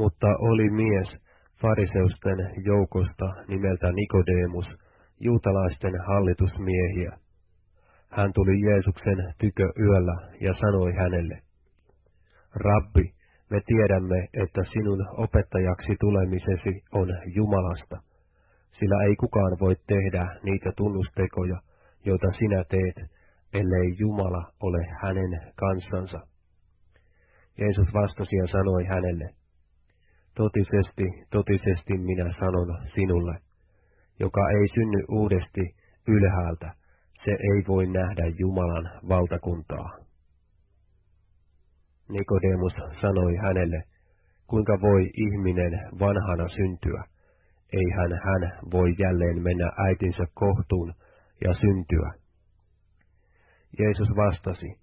Mutta oli mies fariseusten joukosta nimeltä Nikodemus, juutalaisten hallitusmiehiä. Hän tuli Jeesuksen tykö yöllä ja sanoi hänelle, Rabbi, me tiedämme, että sinun opettajaksi tulemisesi on Jumalasta, sillä ei kukaan voi tehdä niitä tunnustekoja, joita sinä teet, ellei Jumala ole hänen kansansa. Jeesus vastasi ja sanoi hänelle, Totisesti, totisesti minä sanon sinulle, joka ei synny uudesti ylhäältä, se ei voi nähdä Jumalan valtakuntaa. Nikodemus sanoi hänelle, kuinka voi ihminen vanhana syntyä, eihän hän voi jälleen mennä äitinsä kohtuun ja syntyä. Jeesus vastasi,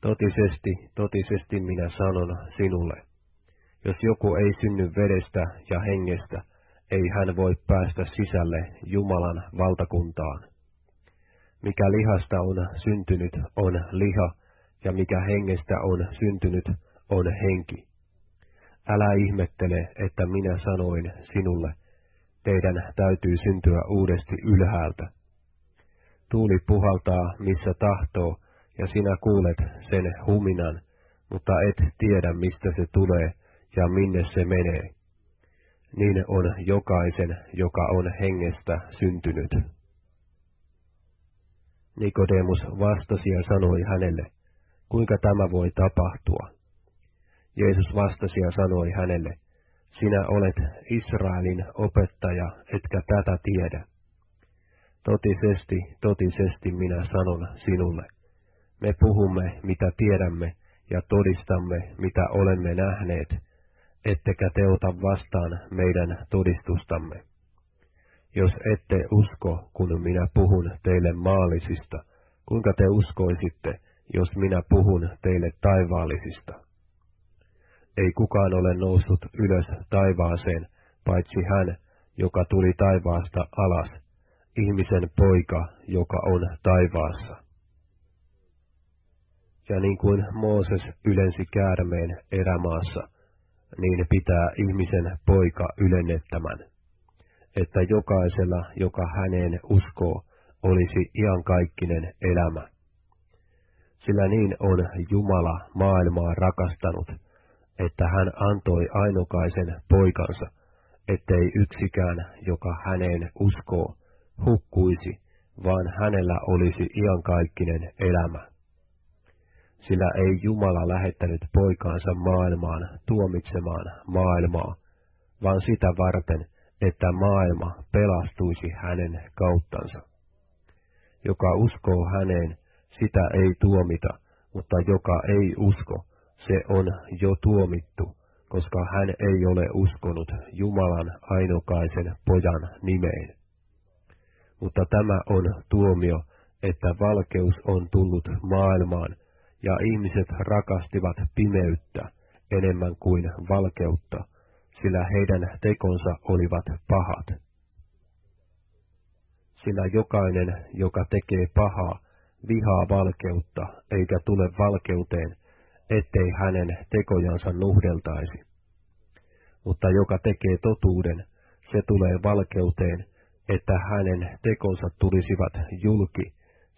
totisesti, totisesti minä sanon sinulle, jos joku ei synny vedestä ja hengestä, ei hän voi päästä sisälle Jumalan valtakuntaan. Mikä lihasta on syntynyt, on liha, ja mikä hengestä on syntynyt, on henki. Älä ihmettele, että minä sanoin sinulle, teidän täytyy syntyä uudesti ylhäältä. Tuuli puhaltaa, missä tahtoo, ja sinä kuulet sen huminan, mutta et tiedä, mistä se tulee ja minne se menee. Niin on jokaisen, joka on hengestä syntynyt. Nikodemus vastasi ja sanoi hänelle, kuinka tämä voi tapahtua? Jeesus vastasi ja sanoi hänelle, sinä olet Israelin opettaja, etkä tätä tiedä. Totisesti, totisesti minä sanon sinulle. Me puhumme, mitä tiedämme, ja todistamme, mitä olemme nähneet, ettekä te ota vastaan meidän todistustamme. Jos ette usko, kun minä puhun teille maallisista, kuinka te uskoisitte, jos minä puhun teille taivaallisista? Ei kukaan ole noussut ylös taivaaseen, paitsi hän, joka tuli taivaasta alas, ihmisen poika, joka on taivaassa. Ja niin kuin Mooses ylensi käärmeen erämaassa, niin pitää ihmisen poika ylennettämän, että jokaisella, joka häneen uskoo, olisi iankaikkinen elämä. Sillä niin on Jumala maailmaa rakastanut, että hän antoi ainokaisen poikansa, ettei yksikään, joka häneen uskoo, hukkuisi, vaan hänellä olisi iankaikkinen elämä. Sillä ei Jumala lähettänyt poikaansa maailmaan tuomitsemaan maailmaa, vaan sitä varten, että maailma pelastuisi hänen kauttansa. Joka uskoo häneen, sitä ei tuomita, mutta joka ei usko, se on jo tuomittu, koska hän ei ole uskonut Jumalan ainokaisen pojan nimeen. Mutta tämä on tuomio, että valkeus on tullut maailmaan, ja ihmiset rakastivat pimeyttä enemmän kuin valkeutta, sillä heidän tekonsa olivat pahat. Sillä jokainen, joka tekee pahaa, vihaa valkeutta, eikä tule valkeuteen, ettei hänen tekojansa nuhdeltaisi. Mutta joka tekee totuuden, se tulee valkeuteen, että hänen tekonsa tulisivat julki,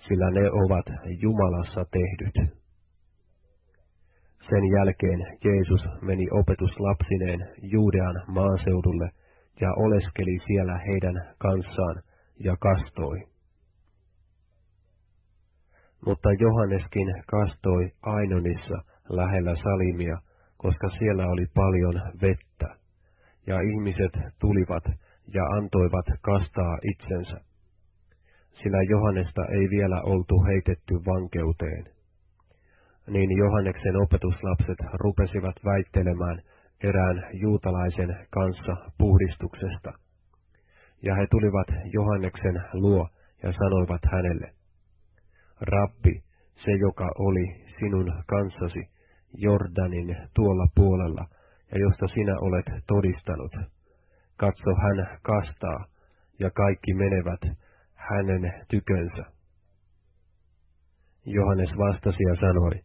sillä ne ovat Jumalassa tehdyt. Sen jälkeen Jeesus meni opetuslapsineen Juudean maaseudulle ja oleskeli siellä heidän kanssaan ja kastoi. Mutta Johanneskin kastoi Ainonissa lähellä Salimia, koska siellä oli paljon vettä, ja ihmiset tulivat ja antoivat kastaa itsensä, sillä Johannesta ei vielä oltu heitetty vankeuteen. Niin Johanneksen opetuslapset rupesivat väittelemään erään juutalaisen kanssa puhdistuksesta. Ja he tulivat Johanneksen luo ja sanoivat hänelle, Rabbi, se joka oli sinun kanssasi, Jordanin tuolla puolella, ja josta sinä olet todistanut. Katso, hän kastaa, ja kaikki menevät hänen tykönsä. Johannes vastasi ja sanoi,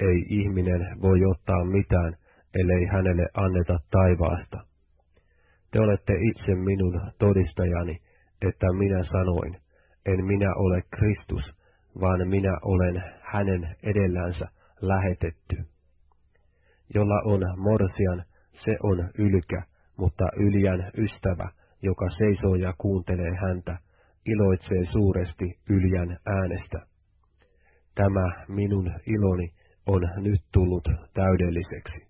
ei ihminen voi ottaa mitään, ellei hänelle anneta taivaasta. Te olette itse minun todistajani, että minä sanoin, en minä ole Kristus, vaan minä olen hänen edellänsä lähetetty. Jolla on morsian, se on ylkä, mutta yljän ystävä, joka seisoo ja kuuntelee häntä, iloitsee suuresti yljän äänestä. Tämä minun iloni on nyt tullut täydelliseksi.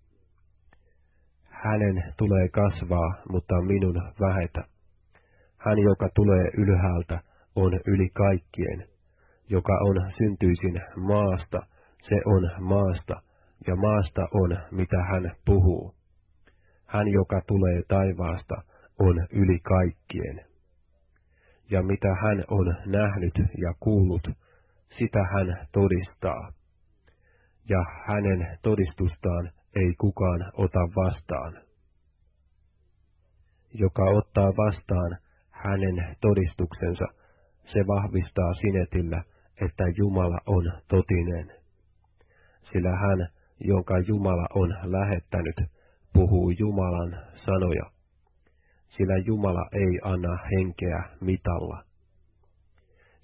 Hänen tulee kasvaa, mutta minun vähetä. Hän, joka tulee ylhäältä, on yli kaikkien. Joka on syntyisin maasta, se on maasta, ja maasta on, mitä hän puhuu. Hän, joka tulee taivaasta, on yli kaikkien. Ja mitä hän on nähnyt ja kuullut, sitä hän todistaa. Ja hänen todistustaan ei kukaan ota vastaan. Joka ottaa vastaan hänen todistuksensa, se vahvistaa sinetillä, että Jumala on totinen. Sillä hän, jonka Jumala on lähettänyt, puhuu Jumalan sanoja, sillä Jumala ei anna henkeä mitalla.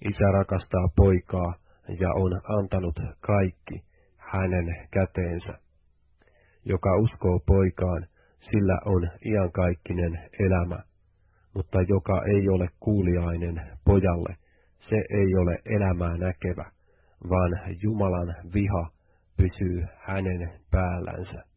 Isä rakastaa poikaa ja on antanut kaikki hänen käteensä. Joka uskoo poikaan, sillä on iankaikkinen elämä, mutta joka ei ole kuuliainen pojalle, se ei ole elämää näkevä, vaan Jumalan viha pysyy hänen päällänsä.